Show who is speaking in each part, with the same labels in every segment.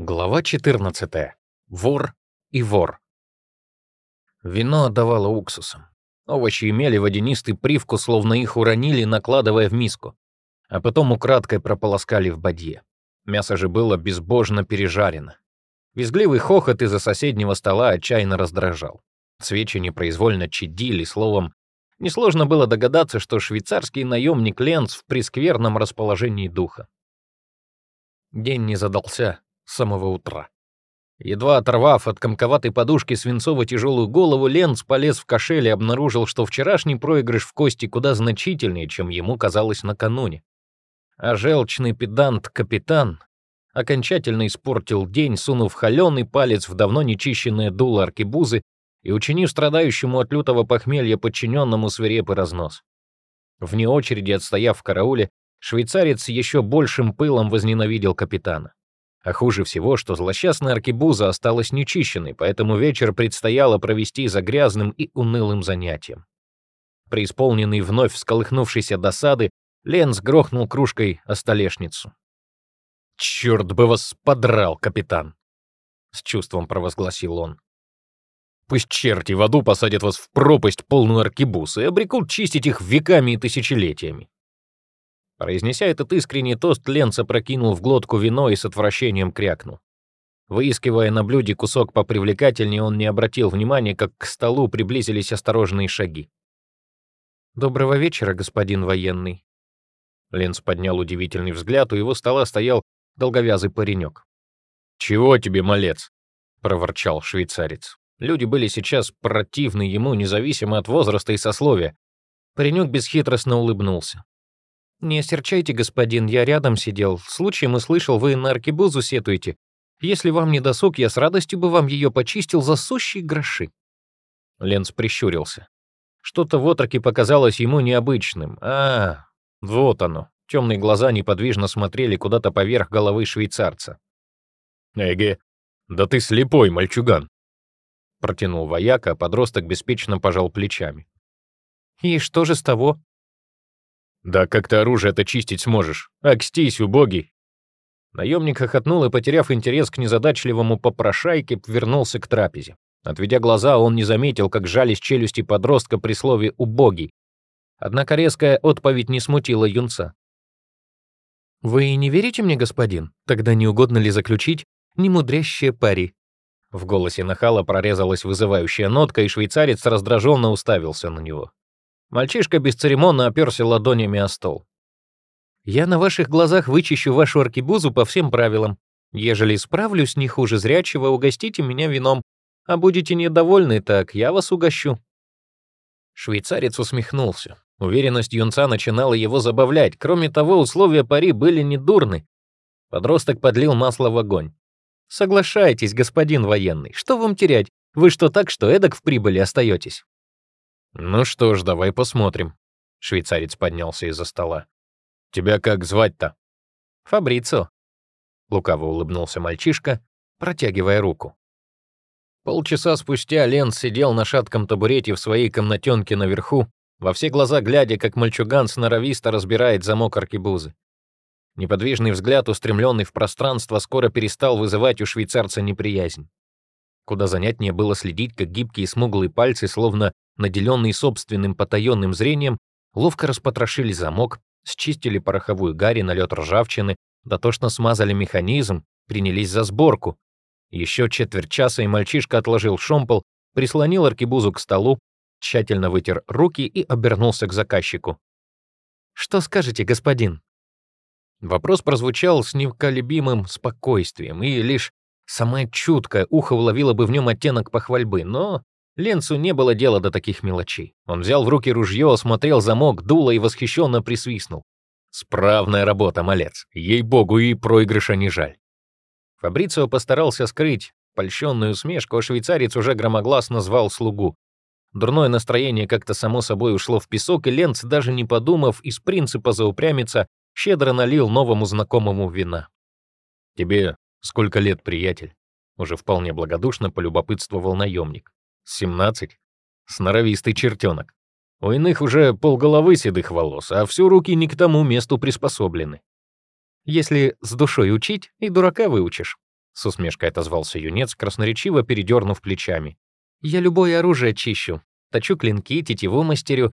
Speaker 1: Глава 14. Вор и вор. Вино отдавало уксусом. Овощи имели водянистый привкус, словно их уронили, накладывая в миску, а потом украдкой прополоскали в бадье. Мясо же было безбожно пережарено. Визгливый хохот из-за соседнего стола отчаянно раздражал. Свечи непроизвольно чадили, словом, несложно было догадаться, что швейцарский наемник Ленц в прескверном расположении духа. День не задался с самого утра. Едва оторвав от комковатой подушки свинцово-тяжелую голову, Ленц полез в кошель и обнаружил, что вчерашний проигрыш в кости куда значительнее, чем ему казалось накануне. А желчный педант-капитан окончательно испортил день, сунув холеный палец в давно нечищенное дуло аркебузы и учинив страдающему от лютого похмелья подчиненному свирепый разнос. Вне очереди, отстояв в карауле, швейцарец еще большим пылом возненавидел капитана. А хуже всего, что злосчастная аркебуза осталась нечищенной, поэтому вечер предстояло провести за грязным и унылым занятием. Преисполненный вновь всколыхнувшейся досады, Ленс грохнул кружкой о столешницу. «Черт бы вас подрал, капитан!» — с чувством провозгласил он. «Пусть черти в аду посадят вас в пропасть, полную аркебуз, и обрекут чистить их веками и тысячелетиями. Произнеся этот искренний тост, Ленца прокинул в глотку вино и с отвращением крякнул. Выискивая на блюде кусок попривлекательнее, он не обратил внимания, как к столу приблизились осторожные шаги. «Доброго вечера, господин военный». Ленц поднял удивительный взгляд, у его стола стоял долговязый паренек. «Чего тебе, малец?» — проворчал швейцарец. Люди были сейчас противны ему, независимо от возраста и сословия. Паренек бесхитростно улыбнулся. «Не осерчайте, господин, я рядом сидел. Случаем услышал, вы на аркебузу сетуете. Если вам не досуг, я с радостью бы вам ее почистил за сущие гроши». Ленц прищурился. Что-то в отроке показалось ему необычным. А, вот оно. Темные глаза неподвижно смотрели куда-то поверх головы швейцарца. «Эге, да ты слепой, мальчуган!» Протянул вояка, а подросток беспечно пожал плечами. «И что же с того?» Да как ты оружие это чистить сможешь? Акстись, убогий!» Наемник хохотнул и, потеряв интерес к незадачливому попрошайке, вернулся к трапезе. Отведя глаза, он не заметил, как жались челюсти подростка при слове «убогий». Однако резкая отповедь не смутила юнца. «Вы не верите мне, господин? Тогда не угодно ли заключить немудрящее пари?» В голосе нахала прорезалась вызывающая нотка, и швейцарец раздраженно уставился на него. Мальчишка бесцеремонно оперся ладонями о стол. «Я на ваших глазах вычищу вашу аркебузу по всем правилам. Ежели справлюсь не хуже зрячего, угостите меня вином. А будете недовольны, так я вас угощу». Швейцарец усмехнулся. Уверенность юнца начинала его забавлять. Кроме того, условия пари были недурны. Подросток подлил масло в огонь. «Соглашайтесь, господин военный. Что вам терять? Вы что так, что эдак в прибыли остаетесь?» «Ну что ж, давай посмотрим». Швейцарец поднялся из-за стола. «Тебя как звать-то?» «Фабрицо», — лукаво улыбнулся мальчишка, протягивая руку. Полчаса спустя Лен сидел на шатком табурете в своей комнатенке наверху, во все глаза глядя, как мальчуган сноровисто разбирает замок аркебузы. Неподвижный взгляд, устремленный в пространство, скоро перестал вызывать у швейцарца неприязнь. Куда занятнее было следить, как гибкие смуглые пальцы, словно наделенные собственным потаенным зрением, ловко распотрошили замок, счистили пороховую гарь и налет ржавчины, дотошно смазали механизм, принялись за сборку. Еще четверть часа, и мальчишка отложил шомпол, прислонил аркебузу к столу, тщательно вытер руки и обернулся к заказчику. «Что скажете, господин?» Вопрос прозвучал с невколебимым спокойствием, и лишь Самое чуткое ухо уловило бы в нем оттенок похвальбы, но Ленцу не было дела до таких мелочей. Он взял в руки ружье, осмотрел замок, дуло и восхищенно присвистнул. «Справная работа, малец. Ей-богу, и проигрыша не жаль». Фабрицио постарался скрыть польщенную усмешку, а швейцарец уже громогласно звал слугу. Дурное настроение как-то само собой ушло в песок, и Ленц, даже не подумав, из принципа заупрямиться, щедро налил новому знакомому вина. «Тебе «Сколько лет, приятель?» Уже вполне благодушно полюбопытствовал наемник. «Семнадцать? Сноровистый чертенок. У иных уже полголовы седых волос, а всю руки не к тому месту приспособлены. Если с душой учить, и дурака выучишь», — с усмешкой отозвался юнец, красноречиво передернув плечами. «Я любое оружие чищу. Точу клинки, тетиву мастерю.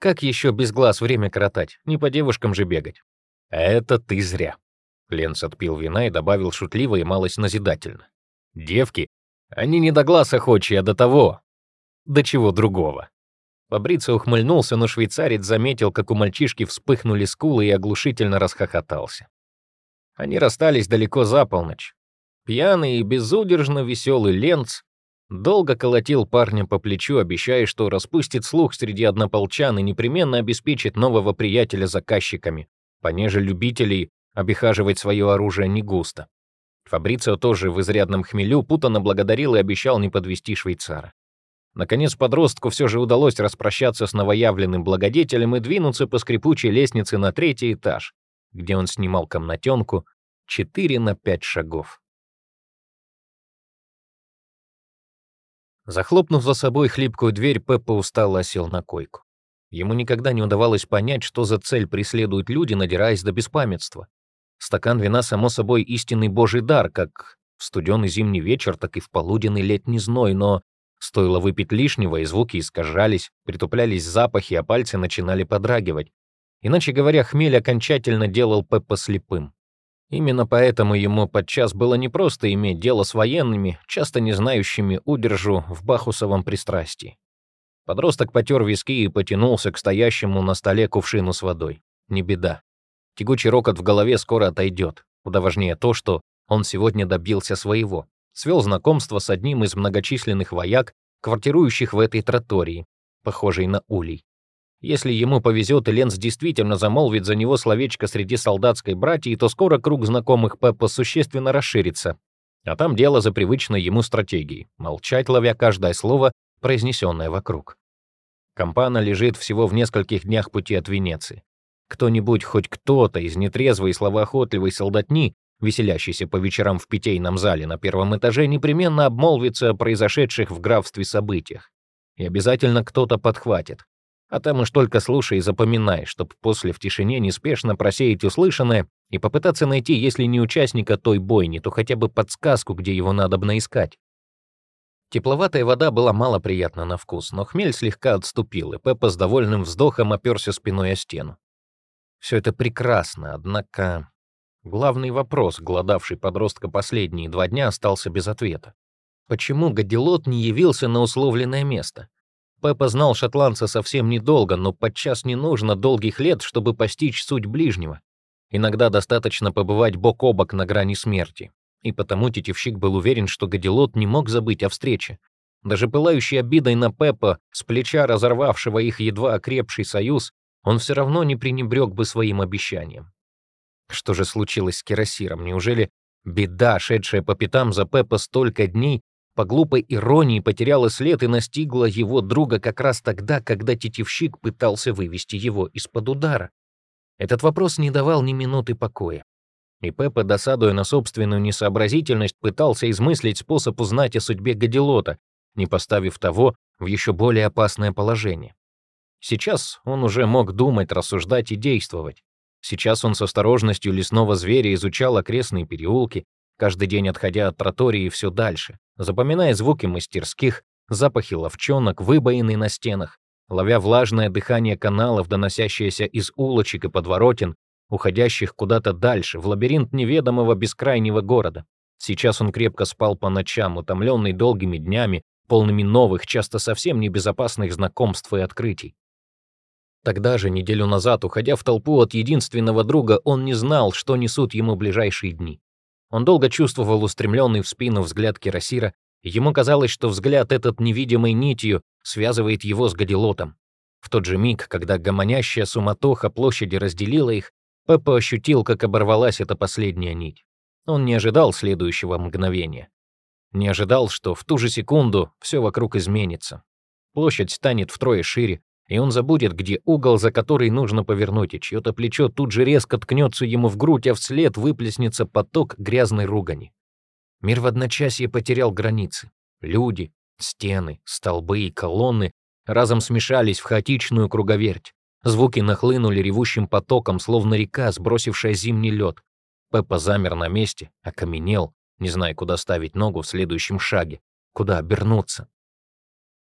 Speaker 1: Как еще без глаз время коротать? Не по девушкам же бегать». «Это ты зря». Ленц отпил вина и добавил шутливо и малость назидательно. «Девки, они не до глаз охочие, а до того. До чего другого». Фабрицио ухмыльнулся, но швейцарец заметил, как у мальчишки вспыхнули скулы и оглушительно расхохотался. Они расстались далеко за полночь. Пьяный и безудержно веселый Ленц долго колотил парня по плечу, обещая, что распустит слух среди однополчан и непременно обеспечит нового приятеля заказчиками, понеже любителей обихаживать свое оружие не густо. Фабрицио тоже в изрядном хмелю путанно благодарил и обещал не подвести швейцара. Наконец подростку все же удалось распрощаться с новоявленным благодетелем и двинуться по скрипучей лестнице на третий этаж, где он снимал комнатенку 4 на 5 шагов. Захлопнув за собой хлипкую дверь, Пеппа устало осел на койку. Ему никогда не удавалось понять, что за цель преследуют люди, надираясь до беспамятства. Стакан вина, само собой, истинный божий дар, как в студеный зимний вечер, так и в полуденный летний зной, но стоило выпить лишнего, и звуки искажались, притуплялись запахи, а пальцы начинали подрагивать. Иначе говоря, хмель окончательно делал Пеппа слепым. Именно поэтому ему подчас было непросто иметь дело с военными, часто не знающими удержу в бахусовом пристрастии. Подросток потер виски и потянулся к стоящему на столе кувшину с водой. Не беда. Тягучий рокот в голове скоро отойдет. Куда важнее то, что он сегодня добился своего. Свел знакомство с одним из многочисленных вояк, квартирующих в этой тротории, похожей на улей. Если ему повезет и Ленс действительно замолвит за него словечко среди солдатской братьи, то скоро круг знакомых Пеппа существенно расширится. А там дело за привычной ему стратегией — молчать, ловя каждое слово, произнесенное вокруг. Кампана лежит всего в нескольких днях пути от Венеции. Кто-нибудь, хоть кто-то из нетрезвой и словоохотливой солдатни, веселящийся по вечерам в питейном зале на первом этаже, непременно обмолвится о произошедших в графстве событиях. И обязательно кто-то подхватит. А там уж только слушай и запоминай, чтоб после в тишине неспешно просеять услышанное и попытаться найти, если не участника той бойни, то хотя бы подсказку, где его надо бы наискать. Тепловатая вода была мало приятна на вкус, но хмель слегка отступил, и Пеппа с довольным вздохом оперся спиной о стену. Все это прекрасно, однако главный вопрос, голодавший подростка последние два дня, остался без ответа. Почему Гадилот не явился на условленное место? Пеппа знал шотландца совсем недолго, но подчас не нужно долгих лет, чтобы постичь суть ближнего. Иногда достаточно побывать бок о бок на грани смерти. И потому тетевщик был уверен, что Гадилот не мог забыть о встрече. Даже пылающий обидой на Пеппа, с плеча разорвавшего их едва окрепший союз, он все равно не пренебрег бы своим обещанием. Что же случилось с Кирасиром? Неужели беда, шедшая по пятам за Пеппа столько дней, по глупой иронии потеряла след и настигла его друга как раз тогда, когда тетивщик пытался вывести его из-под удара. Этот вопрос не давал ни минуты покоя. И Пеппа, досадуя на собственную несообразительность, пытался измыслить способ узнать о судьбе Гадилота, не поставив того в еще более опасное положение. Сейчас он уже мог думать, рассуждать и действовать. Сейчас он с осторожностью лесного зверя изучал окрестные переулки, каждый день отходя от тротории все дальше, запоминая звуки мастерских, запахи ловчонок, выбоины на стенах, ловя влажное дыхание каналов, доносящееся из улочек и подворотен, уходящих куда-то дальше, в лабиринт неведомого бескрайнего города. Сейчас он крепко спал по ночам, утомленный долгими днями, полными новых, часто совсем небезопасных знакомств и открытий. Тогда же, неделю назад, уходя в толпу от единственного друга, он не знал, что несут ему ближайшие дни. Он долго чувствовал устремленный в спину взгляд Кирасира, и ему казалось, что взгляд этот невидимой нитью связывает его с Гадилотом. В тот же миг, когда гомонящая суматоха площади разделила их, Пеппа ощутил, как оборвалась эта последняя нить. Он не ожидал следующего мгновения. Не ожидал, что в ту же секунду все вокруг изменится. Площадь станет втрое шире, и он забудет, где угол, за который нужно повернуть, и чье-то плечо тут же резко ткнется ему в грудь, а вслед выплеснется поток грязной ругани. Мир в одночасье потерял границы. Люди, стены, столбы и колонны разом смешались в хаотичную круговерть. Звуки нахлынули ревущим потоком, словно река, сбросившая зимний лед. Пеппа замер на месте, окаменел, не зная, куда ставить ногу в следующем шаге, куда обернуться.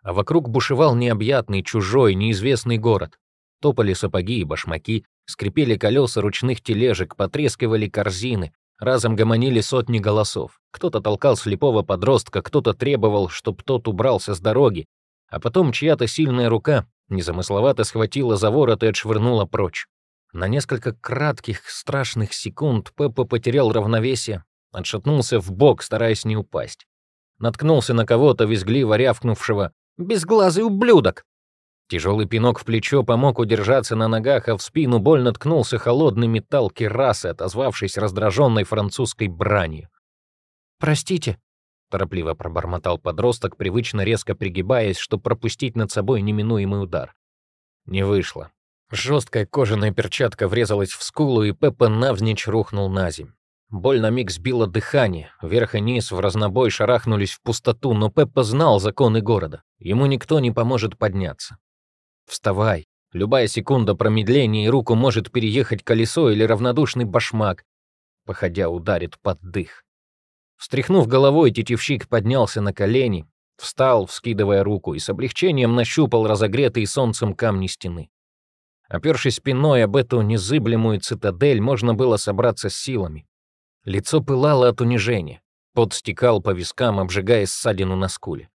Speaker 1: А вокруг бушевал необъятный, чужой, неизвестный город. Топали сапоги и башмаки, скрипели колеса ручных тележек, потрескивали корзины, разом гомонили сотни голосов. Кто-то толкал слепого подростка, кто-то требовал, чтоб тот убрался с дороги, а потом чья-то сильная рука незамысловато схватила за ворот и отшвырнула прочь. На несколько кратких, страшных секунд Пеппа потерял равновесие, отшатнулся в бок, стараясь не упасть. Наткнулся на кого-то, визгливо рявкнувшего «Безглазый ублюдок!». Тяжелый пинок в плечо помог удержаться на ногах, а в спину больно ткнулся холодный металл керасы, отозвавшись раздраженной французской бранью. «Простите», — торопливо пробормотал подросток, привычно резко пригибаясь, чтобы пропустить над собой неминуемый удар. Не вышло. Жесткая кожаная перчатка врезалась в скулу, и Пеппа навзничь рухнул на земь. Боль на миг сбила дыхание, вверх и низ в разнобой шарахнулись в пустоту, но Пеппа знал законы города. Ему никто не поможет подняться. «Вставай!» Любая секунда промедления и руку может переехать колесо или равнодушный башмак, походя ударит под дых. Встряхнув головой, тетивщик поднялся на колени, встал, вскидывая руку, и с облегчением нащупал разогретые солнцем камни стены. Опершись спиной об эту незыблемую цитадель, можно было собраться с силами. Лицо пылало от унижения. Пот стекал по вискам, обжигая ссадину на скуле.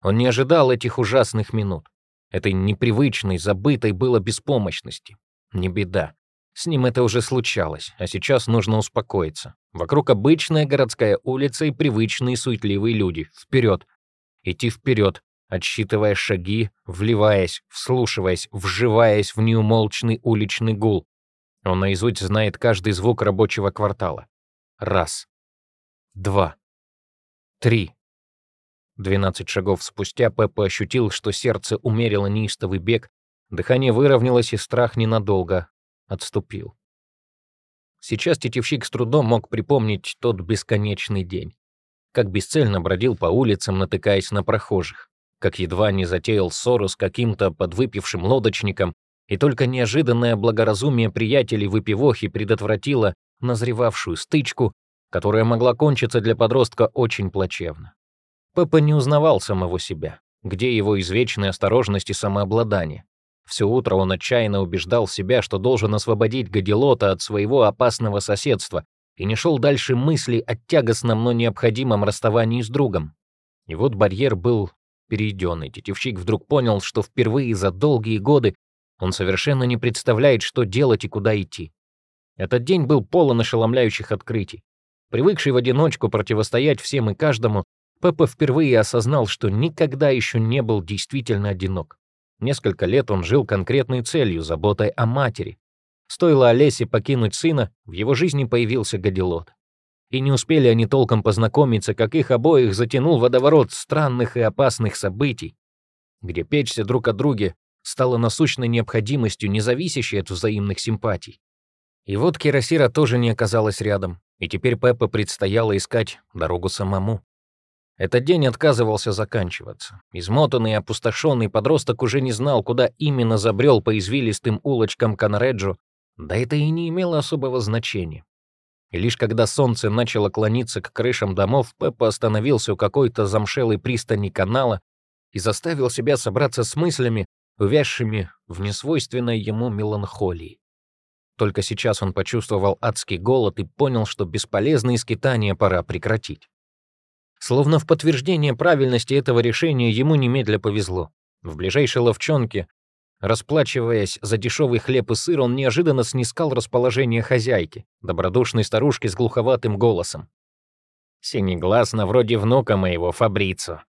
Speaker 1: Он не ожидал этих ужасных минут. Этой непривычной, забытой было беспомощности. Не беда. С ним это уже случалось, а сейчас нужно успокоиться. Вокруг обычная городская улица и привычные суетливые люди. Вперед. Идти вперед, отсчитывая шаги, вливаясь, вслушиваясь, вживаясь в неумолчный уличный гул. Он наизусть знает каждый звук рабочего квартала. Раз. Два. Три. Двенадцать шагов спустя Пеппа ощутил, что сердце умерило неистовый бег, дыхание выровнялось, и страх ненадолго отступил. Сейчас тетивщик с трудом мог припомнить тот бесконечный день. Как бесцельно бродил по улицам, натыкаясь на прохожих как едва не затеял ссору с каким-то подвыпившим лодочником, и только неожиданное благоразумие приятелей выпивохи предотвратило назревавшую стычку, которая могла кончиться для подростка очень плачевно. Пеппа не узнавал самого себя, где его извечная осторожность и самообладание. Все утро он отчаянно убеждал себя, что должен освободить Гадилота от своего опасного соседства, и не шел дальше мысли о тягостном, но необходимом расставании с другом. И вот барьер был перейденный, тетивщик вдруг понял, что впервые за долгие годы он совершенно не представляет, что делать и куда идти. Этот день был полон ошеломляющих открытий. Привыкший в одиночку противостоять всем и каждому, Пеппа впервые осознал, что никогда еще не был действительно одинок. Несколько лет он жил конкретной целью, заботой о матери. Стоило Олесе покинуть сына, в его жизни появился Гадилот. И не успели они толком познакомиться, как их обоих затянул водоворот странных и опасных событий, где печься друг о друге стало насущной необходимостью, не зависящей от взаимных симпатий. И вот Кирасира тоже не оказалась рядом, и теперь Пеппа предстояло искать дорогу самому. Этот день отказывался заканчиваться. Измотанный и опустошенный подросток уже не знал, куда именно забрел по извилистым улочкам Канареджо, да это и не имело особого значения. И лишь когда солнце начало клониться к крышам домов, Пеппа остановился у какой-то замшелой пристани канала и заставил себя собраться с мыслями, увязшими в несвойственной ему меланхолии. Только сейчас он почувствовал адский голод и понял, что бесполезные скитания пора прекратить. Словно в подтверждение правильности этого решения ему немедля повезло. В ближайшей ловчонке Расплачиваясь за дешевый хлеб и сыр, он неожиданно снискал расположение хозяйки, добродушной старушки с глуховатым голосом. «Синегласно, вроде внука моего, Фабрицо».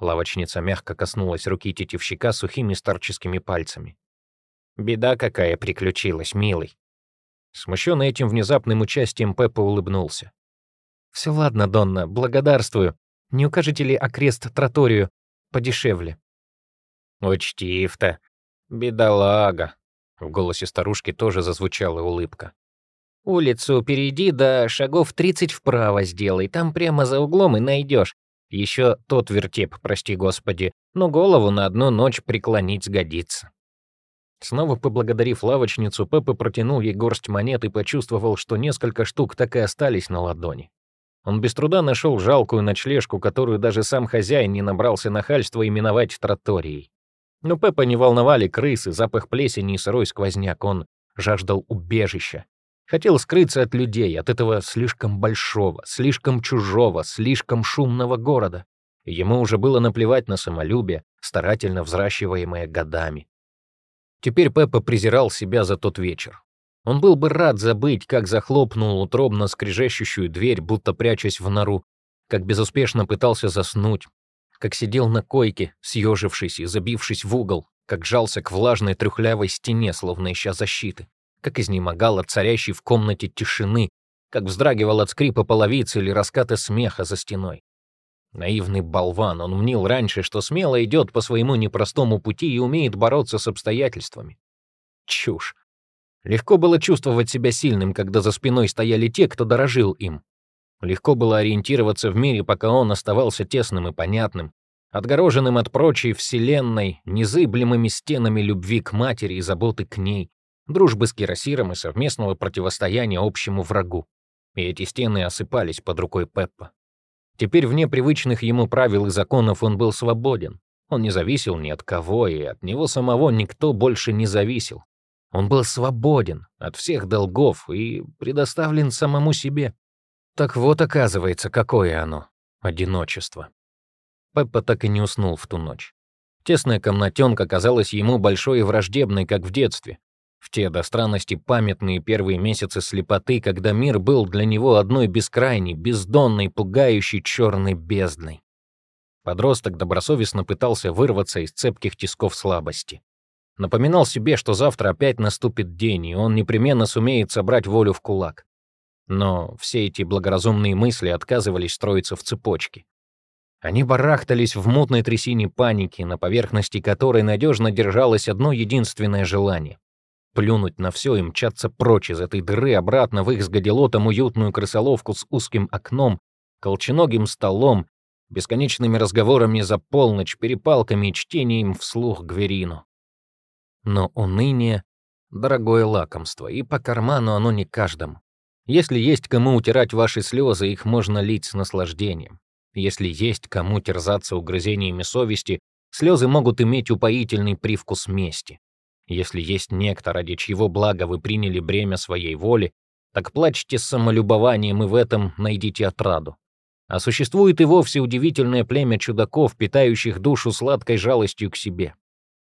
Speaker 1: Лавочница мягко коснулась руки тетивщика сухими старческими пальцами. «Беда какая приключилась, милый». Смущенный этим внезапным участием, Пеппа улыбнулся. «Все ладно, Донна, благодарствую. Не укажете ли окрест троторию подешевле?» «Учтив-то. «Бедолага!» — в голосе старушки тоже зазвучала улыбка. «Улицу перейди, да шагов тридцать вправо сделай, там прямо за углом и найдешь. Еще тот вертеп, прости господи, но голову на одну ночь преклонить сгодится». Снова поблагодарив лавочницу, Пеппа протянул ей горсть монет и почувствовал, что несколько штук так и остались на ладони. Он без труда нашел жалкую ночлежку, которую даже сам хозяин не набрался нахальства именовать троторией. Но Пеппа не волновали крысы, запах плесени и сырой сквозняк. Он жаждал убежища. Хотел скрыться от людей, от этого слишком большого, слишком чужого, слишком шумного города. Ему уже было наплевать на самолюбие, старательно взращиваемое годами. Теперь Пеппа презирал себя за тот вечер. Он был бы рад забыть, как захлопнул утробно скрежещущую дверь, будто прячась в нору, как безуспешно пытался заснуть, как сидел на койке, съежившись и забившись в угол, как жался к влажной трюхлявой стене, словно ища защиты, как изнемогал от царящей в комнате тишины, как вздрагивал от скрипа половицы или раската смеха за стеной. Наивный болван, он мнил раньше, что смело идет по своему непростому пути и умеет бороться с обстоятельствами. Чушь. Легко было чувствовать себя сильным, когда за спиной стояли те, кто дорожил им. Легко было ориентироваться в мире, пока он оставался тесным и понятным, отгороженным от прочей вселенной, незыблемыми стенами любви к матери и заботы к ней, дружбы с Кирасиром и совместного противостояния общему врагу. И эти стены осыпались под рукой Пеппа. Теперь вне привычных ему правил и законов он был свободен. Он не зависел ни от кого, и от него самого никто больше не зависел. Он был свободен от всех долгов и предоставлен самому себе. Так вот, оказывается, какое оно — одиночество. Пеппа так и не уснул в ту ночь. Тесная комнатенка казалась ему большой и враждебной, как в детстве. В те до странности памятные первые месяцы слепоты, когда мир был для него одной бескрайней, бездонной, пугающей черной бездной. Подросток добросовестно пытался вырваться из цепких тисков слабости. Напоминал себе, что завтра опять наступит день, и он непременно сумеет собрать волю в кулак. Но все эти благоразумные мысли отказывались строиться в цепочке. Они барахтались в мутной трясине паники, на поверхности которой надежно держалось одно единственное желание — плюнуть на все и мчаться прочь из этой дыры обратно в их с уютную крысоловку с узким окном, колченогим столом, бесконечными разговорами за полночь, перепалками и чтением вслух Гверину. Но уныние — дорогое лакомство, и по карману оно не каждому. Если есть кому утирать ваши слезы, их можно лить с наслаждением. Если есть кому терзаться угрызениями совести, слезы могут иметь упоительный привкус мести. Если есть некто, ради чьего блага вы приняли бремя своей воли, так плачьте с самолюбованием и в этом найдите отраду. А существует и вовсе удивительное племя чудаков, питающих душу сладкой жалостью к себе.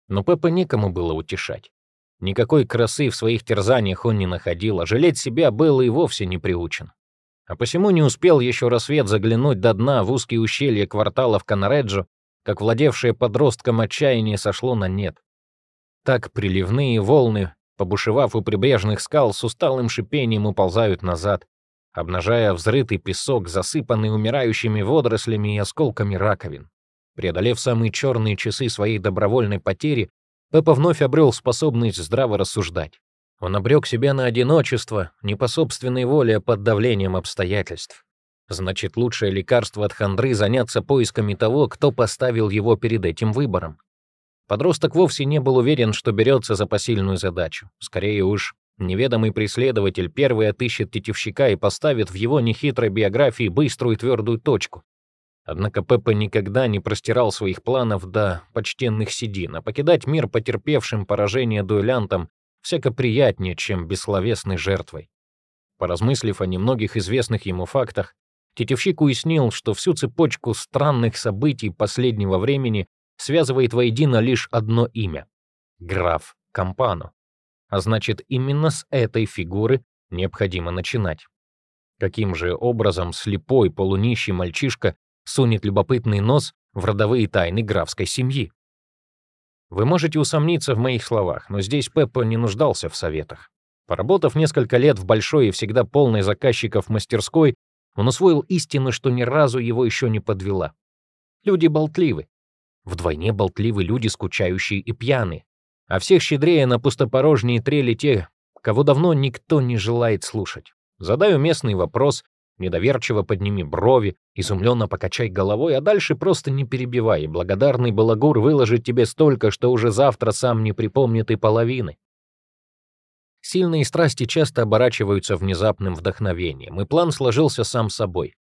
Speaker 1: Но Пеппа некому было утешать. Никакой красы в своих терзаниях он не находил, а жалеть себя был и вовсе не приучен. А посему не успел еще рассвет заглянуть до дна в узкие ущелья кварталов Канареджо, как владевшее подростком отчаяние сошло на нет. Так приливные волны, побушевав у прибрежных скал, с усталым шипением уползают назад, обнажая взрытый песок, засыпанный умирающими водорослями и осколками раковин. Преодолев самые черные часы своей добровольной потери, Пеппа вновь обрел способность здраво рассуждать. Он обрек себя на одиночество, не по собственной воле, а под давлением обстоятельств. Значит, лучшее лекарство от хандры — заняться поисками того, кто поставил его перед этим выбором. Подросток вовсе не был уверен, что берется за посильную задачу. Скорее уж, неведомый преследователь первый отыщет тетивщика и поставит в его нехитрой биографии быструю и твердую точку. Однако Пеппа никогда не простирал своих планов до почтенных седин, а покидать мир потерпевшим поражение дуэлянтам всяко приятнее, чем бессловесной жертвой. Поразмыслив о немногих известных ему фактах, Тетевщик уяснил, что всю цепочку странных событий последнего времени связывает воедино лишь одно имя — граф Кампано. А значит, именно с этой фигуры необходимо начинать. Каким же образом слепой полунищий мальчишка сунет любопытный нос в родовые тайны графской семьи. Вы можете усомниться в моих словах, но здесь Пеппа не нуждался в советах. Поработав несколько лет в большой и всегда полной заказчиков мастерской, он усвоил истину, что ни разу его еще не подвела. Люди болтливы. Вдвойне болтливы люди, скучающие и пьяные. А всех щедрее на пустопорожние трели те, кого давно никто не желает слушать. Задаю местный вопрос, Недоверчиво подними брови, изумленно покачай головой, а дальше просто не перебивай, благодарный балагур выложит тебе столько, что уже завтра сам не припомнит и половины. Сильные страсти часто оборачиваются внезапным вдохновением, и план сложился сам собой.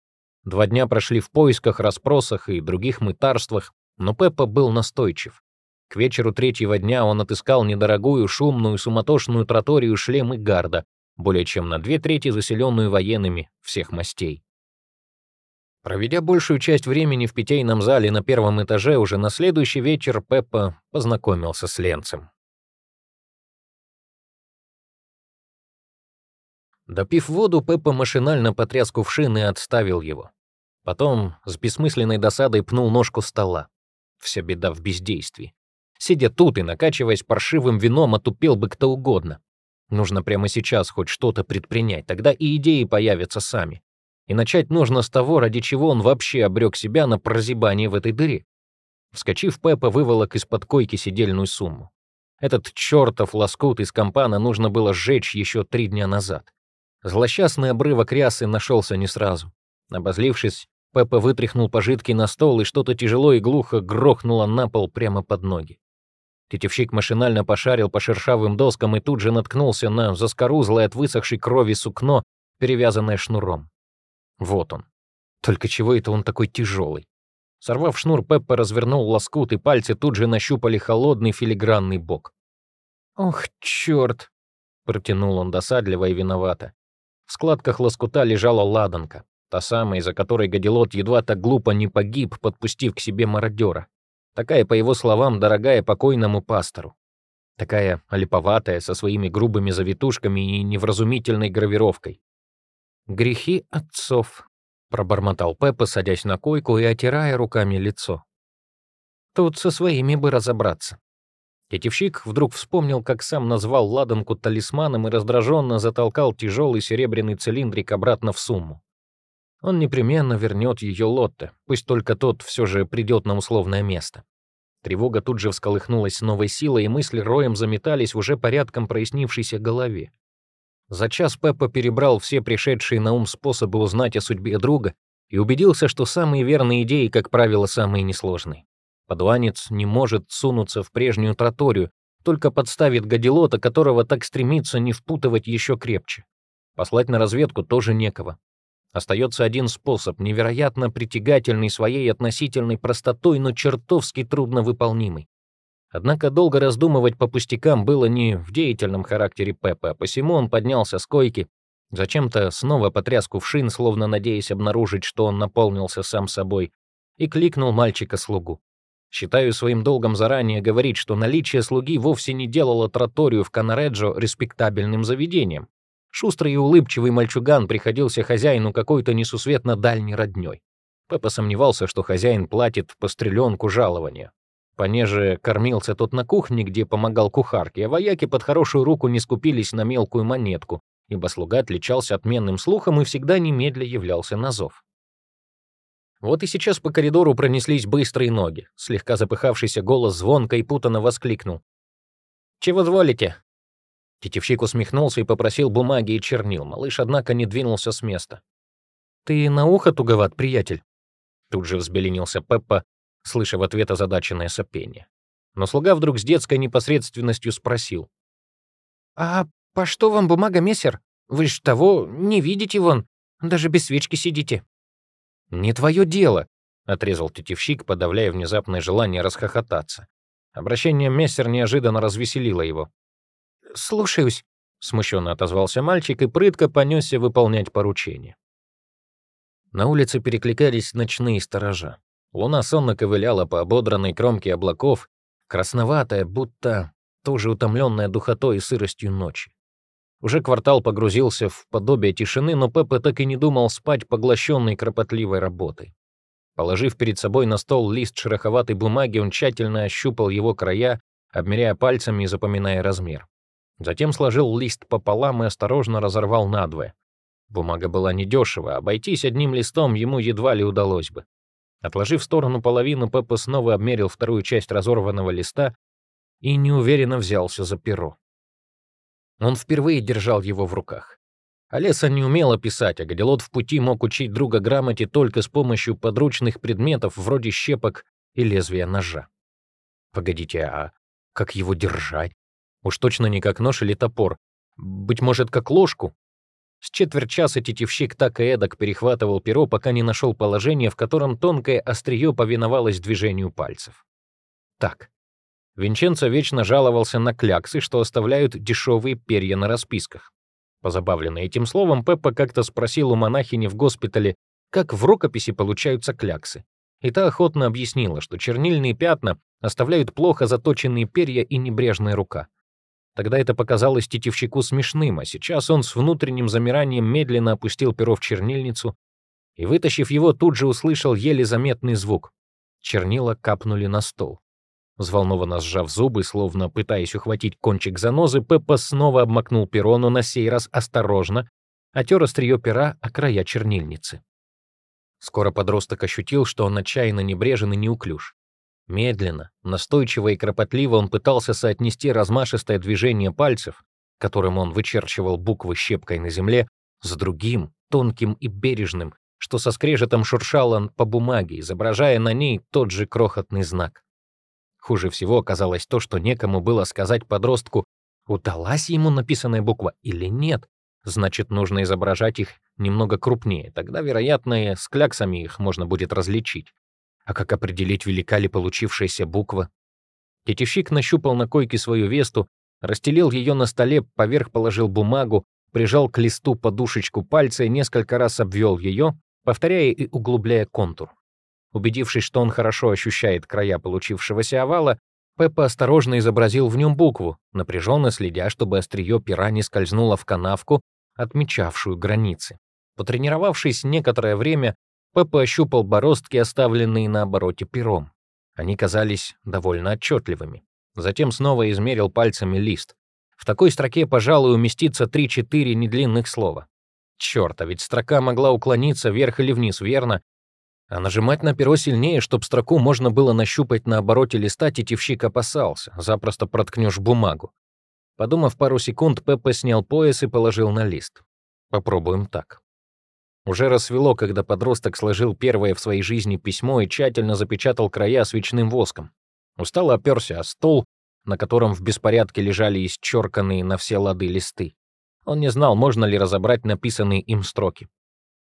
Speaker 1: Два дня прошли в поисках, расспросах и других мытарствах, но Пеппа был настойчив. К вечеру третьего дня он отыскал недорогую, шумную, суматошную троторию шлем и гарда, более чем на две трети заселенную военными всех мастей. Проведя большую часть времени в питейном зале на первом этаже, уже на следующий вечер Пеппа познакомился с Ленцем. Допив воду, Пеппа машинально потряс кувшин и отставил его. Потом с бессмысленной досадой пнул ножку стола. Вся беда в бездействии. Сидя тут и накачиваясь паршивым вином, отупел бы кто угодно. Нужно прямо сейчас хоть что-то предпринять, тогда и идеи появятся сами. И начать нужно с того, ради чего он вообще обрек себя на прозябание в этой дыре. Вскочив, Пеппа выволок из-под койки сидельную сумму. Этот чертов лоскут из компана нужно было сжечь еще три дня назад. Злосчастный обрывок рясы нашелся не сразу. Обозлившись, Пеппа вытряхнул пожитки на стол, и что-то тяжело и глухо грохнуло на пол прямо под ноги. Тетевщик машинально пошарил по шершавым доскам и тут же наткнулся на заскорузлое от высохшей крови сукно, перевязанное шнуром. Вот он. Только чего это он такой тяжелый? Сорвав шнур, Пеппа развернул лоскут, и пальцы тут же нащупали холодный филигранный бок. «Ох, черт!» — протянул он досадливо и виновато. В складках лоскута лежала ладанка, та самая, из-за которой Гадилот едва так глупо не погиб, подпустив к себе мародера. Такая, по его словам, дорогая покойному пастору. Такая олиповатая, со своими грубыми завитушками и невразумительной гравировкой. «Грехи отцов», — пробормотал Пеппа, садясь на койку и отирая руками лицо. «Тут со своими бы разобраться». Тетевщик вдруг вспомнил, как сам назвал ладанку талисманом и раздраженно затолкал тяжелый серебряный цилиндрик обратно в сумму. Он непременно вернет ее Лотте, пусть только тот все же придет на условное место. Тревога тут же всколыхнулась с новой силой, и мысли роем заметались в уже порядком прояснившейся голове. За час Пеппа перебрал все пришедшие на ум способы узнать о судьбе друга и убедился, что самые верные идеи, как правило, самые несложные. Подуанец не может сунуться в прежнюю троторию, только подставит гадилота, которого так стремится не впутывать еще крепче. Послать на разведку тоже некого. Остается один способ, невероятно притягательный своей относительной простотой, но чертовски трудновыполнимый. Однако долго раздумывать по пустякам было не в деятельном характере Пеппа, а посему он поднялся с койки, зачем-то снова потряс кувшин, словно надеясь обнаружить, что он наполнился сам собой, и кликнул мальчика-слугу. Считаю своим долгом заранее говорить, что наличие слуги вовсе не делало троторию в Канареджо респектабельным заведением. Шустрый и улыбчивый мальчуган приходился хозяину какой-то несусветно дальней роднёй. Пеппа сомневался, что хозяин платит по стреленку жалования. Понеже кормился тот на кухне, где помогал кухарке, а вояки под хорошую руку не скупились на мелкую монетку, ибо слуга отличался отменным слухом и всегда немедля являлся на зов. Вот и сейчас по коридору пронеслись быстрые ноги. Слегка запыхавшийся голос звонко и путанно воскликнул. «Чего зволите? Тетевщик усмехнулся и попросил бумаги и чернил. Малыш, однако, не двинулся с места. «Ты на ухо туговат, приятель?» Тут же взбеленился Пеппа, слыша в ответ озадаченное сопение. Но слуга вдруг с детской непосредственностью спросил. «А по что вам бумага, мессер? Вы ж того не видите вон, даже без свечки сидите». «Не твое дело», — отрезал тетевщик, подавляя внезапное желание расхохотаться. Обращение мессер неожиданно развеселило его слушаюсь», — смущенно отозвался мальчик и прытко понесся выполнять поручение. На улице перекликались ночные сторожа. Луна сонно ковыляла по ободранной кромке облаков, красноватая, будто тоже утомленная духотой и сыростью ночи. Уже квартал погрузился в подобие тишины, но Пеппа так и не думал спать, поглощенный кропотливой работой. Положив перед собой на стол лист шероховатой бумаги, он тщательно ощупал его края, обмеряя пальцами и запоминая размер. Затем сложил лист пополам и осторожно разорвал надвое. Бумага была недешева, обойтись одним листом ему едва ли удалось бы. Отложив в сторону половину, Пеппа снова обмерил вторую часть разорванного листа и неуверенно взялся за перо. Он впервые держал его в руках. Олеса не умела писать, а Гадилот в пути мог учить друга грамоте только с помощью подручных предметов вроде щепок и лезвия ножа. Погодите, а как его держать? Уж точно не как нож или топор. Быть может, как ложку? С четверть часа тетивщик так и эдак перехватывал перо, пока не нашел положение, в котором тонкое острие повиновалось движению пальцев. Так. Винченцо вечно жаловался на кляксы, что оставляют дешевые перья на расписках. Позабавленный этим словом, Пеппа как-то спросил у монахини в госпитале, как в рукописи получаются кляксы. И та охотно объяснила, что чернильные пятна оставляют плохо заточенные перья и небрежная рука. Тогда это показалось тетивщику смешным, а сейчас он с внутренним замиранием медленно опустил перо в чернильницу и, вытащив его, тут же услышал еле заметный звук. Чернила капнули на стол. Взволнованно сжав зубы, словно пытаясь ухватить кончик занозы, Пеппа снова обмакнул перо, но на сей раз осторожно, отер острие пера о края чернильницы. Скоро подросток ощутил, что он отчаянно небрежен и неуклюж. Медленно, настойчиво и кропотливо он пытался соотнести размашистое движение пальцев, которым он вычерчивал буквы щепкой на земле, с другим, тонким и бережным, что со скрежетом шуршало по бумаге, изображая на ней тот же крохотный знак. Хуже всего оказалось то, что некому было сказать подростку, удалась ему написанная буква или нет. Значит, нужно изображать их немного крупнее, тогда, вероятно, с кляксами их можно будет различить. А как определить, велика ли получившаяся буква? Тетевщик нащупал на койке свою весту, расстелил ее на столе, поверх положил бумагу, прижал к листу подушечку пальца и несколько раз обвел ее, повторяя и углубляя контур. Убедившись, что он хорошо ощущает края получившегося овала, Пеппа осторожно изобразил в нем букву, напряженно следя, чтобы острие пера не скользнуло в канавку, отмечавшую границы. Потренировавшись некоторое время, Пеппа ощупал бороздки, оставленные на обороте пером. Они казались довольно отчетливыми. Затем снова измерил пальцами лист. В такой строке, пожалуй, уместится 3-4 недлинных слова. Чёрт, а ведь строка могла уклониться вверх или вниз, верно? А нажимать на перо сильнее, чтобы строку можно было нащупать на обороте листа, тетивщик опасался. Запросто проткнешь бумагу. Подумав пару секунд, Пеппа снял пояс и положил на лист. Попробуем так. Уже рассвело, когда подросток сложил первое в своей жизни письмо и тщательно запечатал края свечным воском. Устало оперся о стол, на котором в беспорядке лежали исчерканные на все лады листы. Он не знал, можно ли разобрать написанные им строки.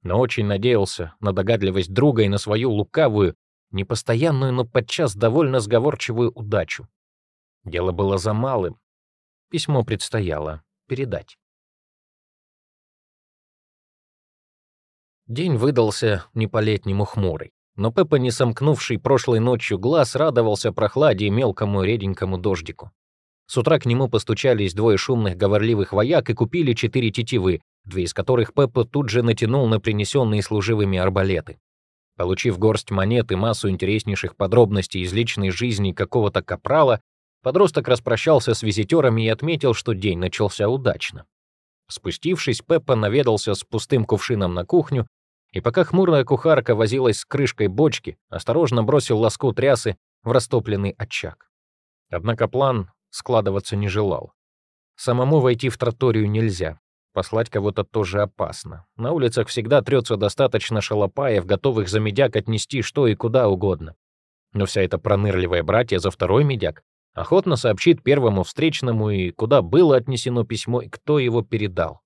Speaker 1: Но очень надеялся на догадливость друга и на свою лукавую, непостоянную, но подчас довольно сговорчивую удачу. Дело было за малым. Письмо предстояло передать. День выдался не по-летнему хмурый, но Пеппа, не сомкнувший прошлой ночью глаз, радовался прохладе и мелкому реденькому дождику. С утра к нему постучались двое шумных говорливых вояк и купили четыре тетивы, две из которых Пеппа тут же натянул на принесенные служивыми арбалеты. Получив горсть монет и массу интереснейших подробностей из личной жизни какого-то капрала, подросток распрощался с визитерами и отметил, что день начался удачно. Спустившись, Пеппа наведался с пустым кувшином на кухню, и пока хмурая кухарка возилась с крышкой бочки, осторожно бросил лоскут рясы в растопленный очаг. Однако план складываться не желал. Самому войти в троторию нельзя, послать кого-то тоже опасно. На улицах всегда трется достаточно шалопаев, готовых за медяк отнести что и куда угодно. Но вся эта пронырливая братья за второй медяк охотно сообщит первому встречному и куда было отнесено письмо и кто его передал.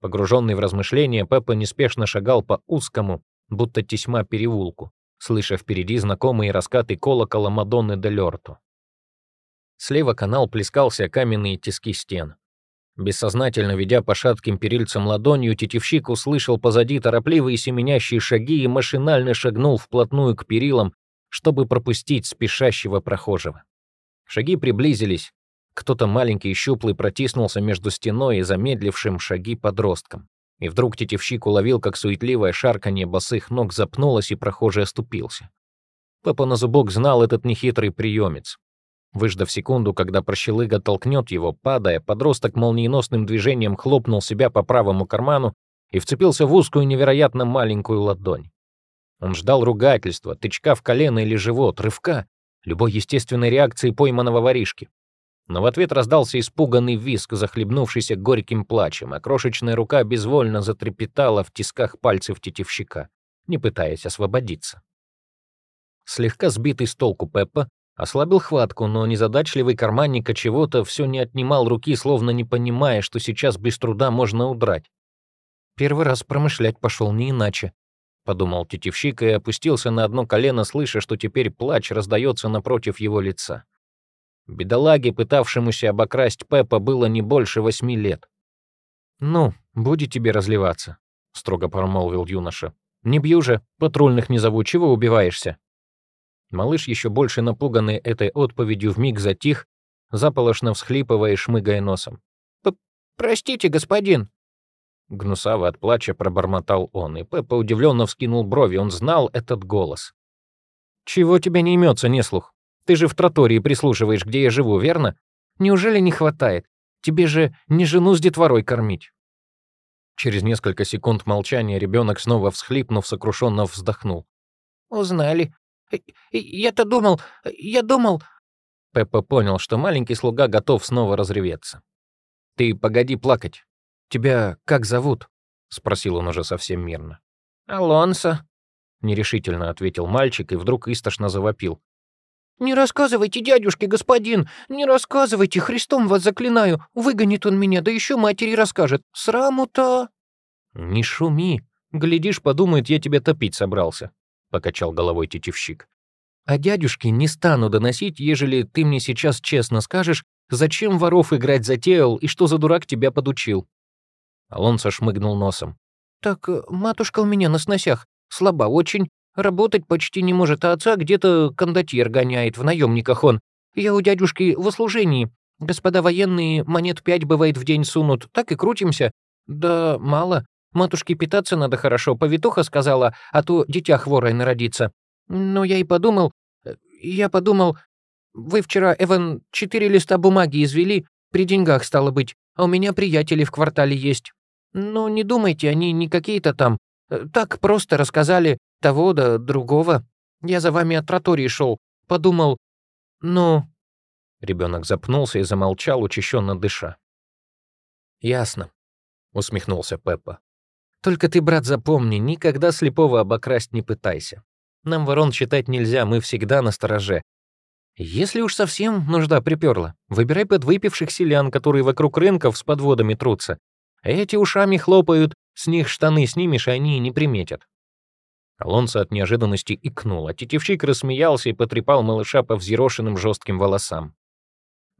Speaker 1: Погруженный в размышления, Пеппа неспешно шагал по узкому, будто тесьма переулку, слыша впереди знакомые раскаты колокола Мадонны де Лёрту. Слева канал плескался каменные тиски стен. Бессознательно ведя по шатким перильцам ладонью, тетивщик услышал позади торопливые семенящие шаги и машинально шагнул вплотную к перилам, чтобы пропустить спешащего прохожего. Шаги приблизились. Кто-то маленький и щуплый протиснулся между стеной и замедлившим шаги подростком. И вдруг тетивщик уловил, как суетливое шарканье босых ног запнулось, и прохожий оступился. Папа на зубок знал этот нехитрый приемец. Выждав секунду, когда прощелыга толкнет его, падая, подросток молниеносным движением хлопнул себя по правому карману и вцепился в узкую невероятно маленькую ладонь. Он ждал ругательства, тычка в колено или живот, рывка, любой естественной реакции пойманного воришки. Но в ответ раздался испуганный визг, захлебнувшийся горьким плачем, а крошечная рука безвольно затрепетала в тисках пальцев тетивщика, не пытаясь освободиться. Слегка сбитый с толку Пеппа ослабил хватку, но незадачливый карманник чего-то все не отнимал руки, словно не понимая, что сейчас без труда можно удрать. Первый раз промышлять пошел не иначе, подумал тетивщик и опустился на одно колено, слыша, что теперь плач раздается напротив его лица. Бедолаге, пытавшемуся обокрасть Пеппа, было не больше восьми лет. «Ну, будет тебе разливаться», — строго промолвил юноша. «Не бью же, патрульных не зову, чего убиваешься?» Малыш, еще больше напуганный этой отповедью, вмиг затих, заполошно всхлипывая и шмыгая носом. «Простите, господин!» Гнусаво от плача пробормотал он, и Пеппа удивленно вскинул брови, он знал этот голос. «Чего тебя не имется, неслух? Ты же в тротории прислушиваешь, где я живу, верно? Неужели не хватает? Тебе же не жену с детворой кормить». Через несколько секунд молчания ребенок снова всхлипнув, сокрушенно вздохнул.
Speaker 2: «Узнали. Я-то думал, я думал...»
Speaker 1: Пеппа понял, что маленький слуга готов снова разреветься. «Ты погоди плакать. Тебя как зовут?» — спросил он уже совсем мирно.
Speaker 2: «Алонсо», —
Speaker 1: нерешительно ответил мальчик и вдруг истошно завопил.
Speaker 2: «Не рассказывайте, дядюшке, господин, не рассказывайте, Христом вас заклинаю, выгонит он меня, да еще матери расскажет. Сраму-то...»
Speaker 1: «Не шуми, глядишь, подумает, я тебя топить собрался», — покачал головой тетивщик. «А дядюшке не стану доносить, ежели ты мне сейчас честно скажешь, зачем воров играть затеял и что за дурак тебя подучил». Алонсо шмыгнул носом.
Speaker 2: «Так э, матушка у меня на сносях, слаба очень, работать почти не может, а отца где-то кондотьер гоняет, в наемниках он. Я у дядюшки в услужении. Господа военные монет пять бывает в день сунут, так и крутимся. Да мало, матушке питаться надо хорошо, повитуха сказала, а то дитя хворое народится. Но я и подумал, э, я подумал, вы вчера, Эван, четыре листа бумаги извели, при деньгах стало быть, а у меня приятели в квартале есть. Ну, не думайте, они не какие-то там. Э, так просто рассказали того да другого. Я за вами от тротории шел. Подумал, ну...»
Speaker 1: Ребенок запнулся и замолчал, учащенно дыша. «Ясно», — усмехнулся Пеппа. «Только ты, брат, запомни, никогда слепого обокрасть не пытайся. Нам ворон считать нельзя, мы всегда на стороже. Если уж совсем нужда приперла, выбирай подвыпивших селян, которые вокруг рынков с подводами трутся, эти ушами хлопают, с них штаны снимешь, и они не приметят. Алонсо от неожиданности икнул, а тетивщик рассмеялся и потрепал малыша по взъерошенным жестким волосам.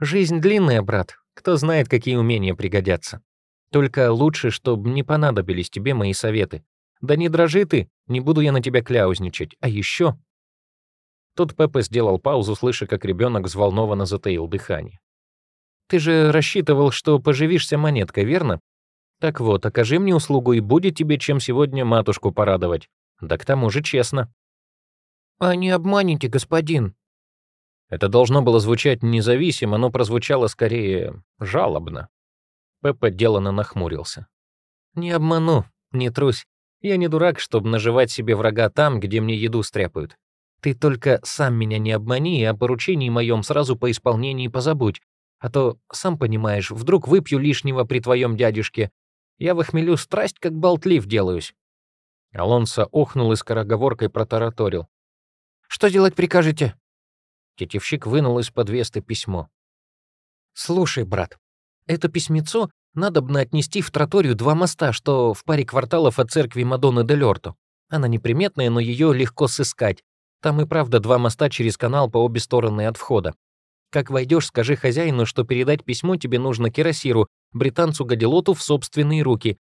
Speaker 1: «Жизнь длинная, брат. Кто знает, какие умения пригодятся. Только лучше, чтобы не понадобились тебе мои советы. Да не дрожи ты, не буду я на тебя кляузничать. А еще...» Тут Пеппа сделал паузу, слыша, как ребенок взволнованно затаил дыхание. «Ты же рассчитывал, что поживишься монеткой, верно? Так вот, окажи мне услугу, и будет тебе чем сегодня матушку порадовать. Да к тому же честно».
Speaker 2: «А не обманите, господин».
Speaker 1: Это должно было звучать независимо, но прозвучало скорее жалобно. Пеппа делано нахмурился. «Не обману, не трусь. Я не дурак, чтобы наживать себе врага там, где мне еду стряпают. Ты только сам меня не обмани, и о поручении моем сразу по исполнении позабудь. А то, сам понимаешь, вдруг выпью лишнего при твоем дядюшке, я в хмелю страсть как болтлив делаюсь». Алонсо охнул и скороговоркой протараторил.
Speaker 2: «Что делать прикажете?»
Speaker 1: Тетевщик вынул из-под весты письмо. «Слушай, брат, это письмецо надо бы отнести в троторию два моста, что в паре кварталов от церкви Мадонны де Лёрто. Она неприметная, но ее легко сыскать. Там и правда два моста через канал по обе стороны от входа. Как войдешь, скажи хозяину, что передать письмо тебе нужно Кирасиру, британцу-гадилоту в собственные руки.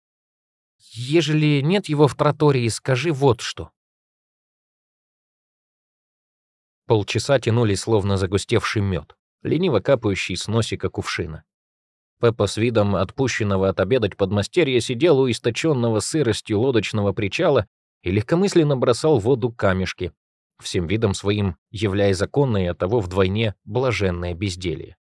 Speaker 1: Ежели нет его в тротории, скажи вот что. Полчаса тянулись, словно загустевший мед, лениво капающий с носика кувшина. Пеппа с видом отпущенного отобедать подмастерья сидел у источенного сыростью лодочного причала и легкомысленно бросал в воду камешки, всем видом своим являя законное, а того вдвойне блаженное безделье.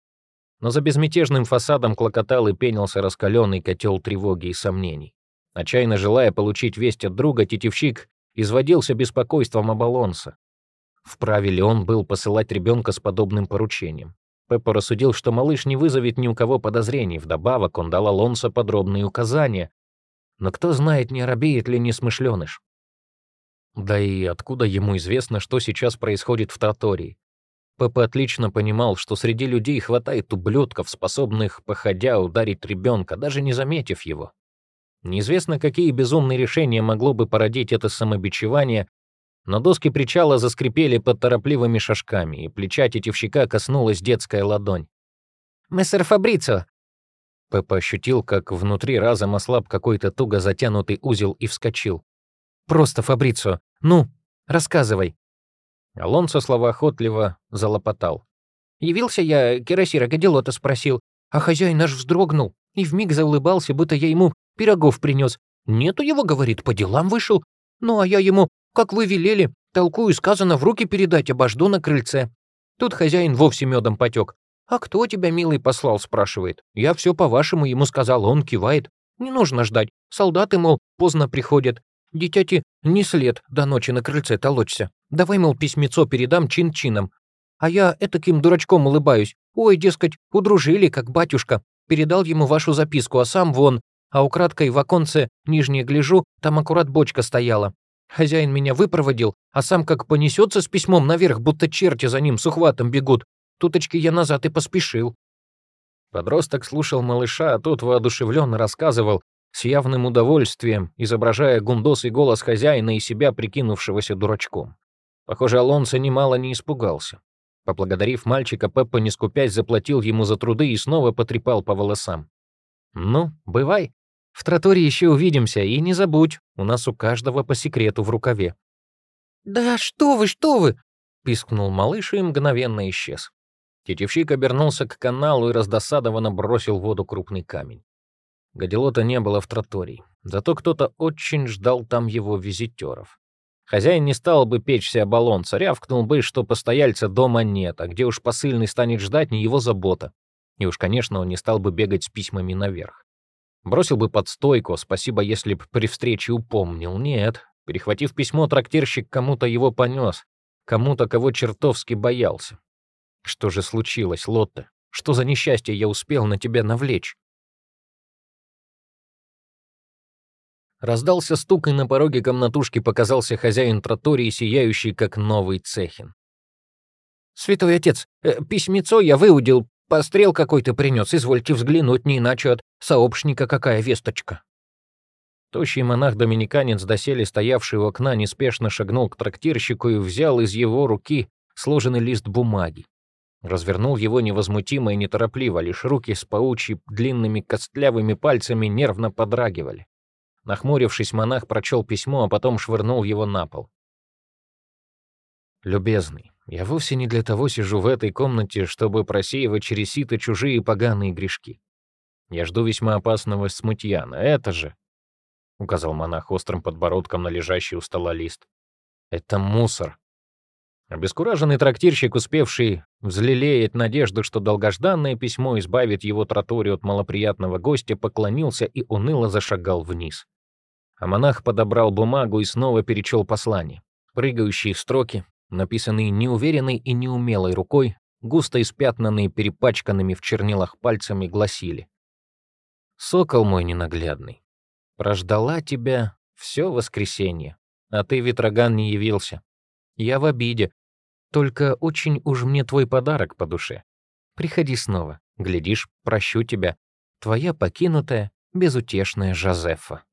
Speaker 1: Но за безмятежным фасадом клокотал и пенился раскаленный котел тревоги и сомнений. Отчаянно желая получить весть от друга, тетивщик изводился беспокойством об Алонсо. Вправе ли он был посылать ребенка с подобным поручением? Пеппо рассудил, что малыш не вызовет ни у кого подозрений, вдобавок он дал Алонсо подробные указания. Но кто знает, не оробеет ли несмышленыш. Да и откуда ему известно, что сейчас происходит в Тротории? Пеппа отлично понимал, что среди людей хватает ублюдков, способных, походя, ударить ребенка, даже не заметив его. Неизвестно, какие безумные решения могло бы породить это самобичевание, но доски причала заскрипели под торопливыми шажками, и плеча тетивщика коснулась детская ладонь.
Speaker 2: «Мессер Фабрицо!»
Speaker 1: Пеппа ощутил, как внутри разом ослаб какой-то туго затянутый узел и вскочил. «Просто Фабрицо! Ну, рассказывай!» Алонсо словоохотливо залопотал.
Speaker 2: «Явился я, Кирасира Гадилота спросил, а хозяин наш вздрогнул и вмиг заулыбался, будто я ему пирогов принес. Нету его, говорит, по делам вышел. Ну, а я ему, как вы велели, толкую сказано в руки передать, обожду на крыльце. Тут хозяин вовсе медом потек. «А кто тебя, милый, послал?» — спрашивает. «Я все по-вашему ему сказал, он кивает. Не нужно ждать. Солдаты, мол, поздно приходят. Дитяти не след до ночи на крыльце толочься. Давай, мол, письмецо передам чин-чином. А я этаким дурачком улыбаюсь. Ой, дескать, удружили, как батюшка. Передал ему вашу записку, а сам вон. А украдкой в оконце нижнее гляжу, там аккурат бочка стояла. Хозяин меня выпроводил, а сам как понесется с письмом наверх, будто черти за ним с ухватом бегут. Туточки я назад и поспешил.
Speaker 1: Подросток слушал малыша, а тот воодушевленно рассказывал, с явным удовольствием, изображая гундос и голос хозяина и себя, прикинувшегося дурачком. Похоже, Алонсо немало не испугался. Поблагодарив мальчика, Пеппа, не скупясь, заплатил ему за труды и снова потрепал по волосам. «Ну, бывай. В троторе еще увидимся, и не забудь, у нас у каждого по секрету в рукаве».
Speaker 2: «Да что вы, что вы!»
Speaker 1: — пискнул малыш и мгновенно исчез. Тетевщик обернулся к каналу и раздосадованно бросил в воду крупный камень. Гадилота не было в тротории, зато кто-то очень ждал там его визитеров. Хозяин не стал бы печься о баллонце, рявкнул бы, что постояльца дома нет, а где уж посыльный станет ждать, не его забота. И уж, конечно, он не стал бы бегать с письмами наверх. Бросил бы под стойку, спасибо, если б при встрече упомнил. Нет, перехватив письмо, трактирщик кому-то его понес, кому-то, кого чертовски боялся. Что же случилось, Лотта? Что за несчастье я успел на тебя навлечь? Раздался стук, и на пороге комнатушки показался хозяин тротории, сияющий, как новый цехин.
Speaker 2: «Святой отец, э, письмецо я выудил, пострел какой-то принес, извольте взглянуть, не иначе от сообщника какая весточка».
Speaker 1: Тощий монах-доминиканец, доселе стоявший у окна, неспешно шагнул к трактирщику и взял из его руки сложенный лист бумаги. Развернул его невозмутимо и неторопливо, лишь руки с паучьи длинными костлявыми пальцами нервно подрагивали. Нахмурившись, монах прочел письмо, а потом швырнул его на пол. «Любезный, я вовсе не для того сижу в этой комнате, чтобы просеивать через сито чужие поганые грешки. Я жду весьма опасного смутьяна. Это же...» — указал монах острым подбородком на лежащий у стола лист. «Это мусор, Обескураженный трактирщик, успевший взлелеять надежду, что долгожданное письмо избавит его троторию от малоприятного гостя, поклонился и уныло зашагал вниз. А монах подобрал бумагу и снова перечел послание. Прыгающие строки, написанные неуверенной и неумелой рукой, густо испятнанные перепачканными в чернилах пальцами, гласили. «Сокол мой ненаглядный, прождала тебя все воскресенье, а ты, Ветроган, не явился. Я в обиде, только очень уж мне твой подарок по душе. Приходи снова. Глядишь, прощу тебя. Твоя покинутая, безутешная Жозефа.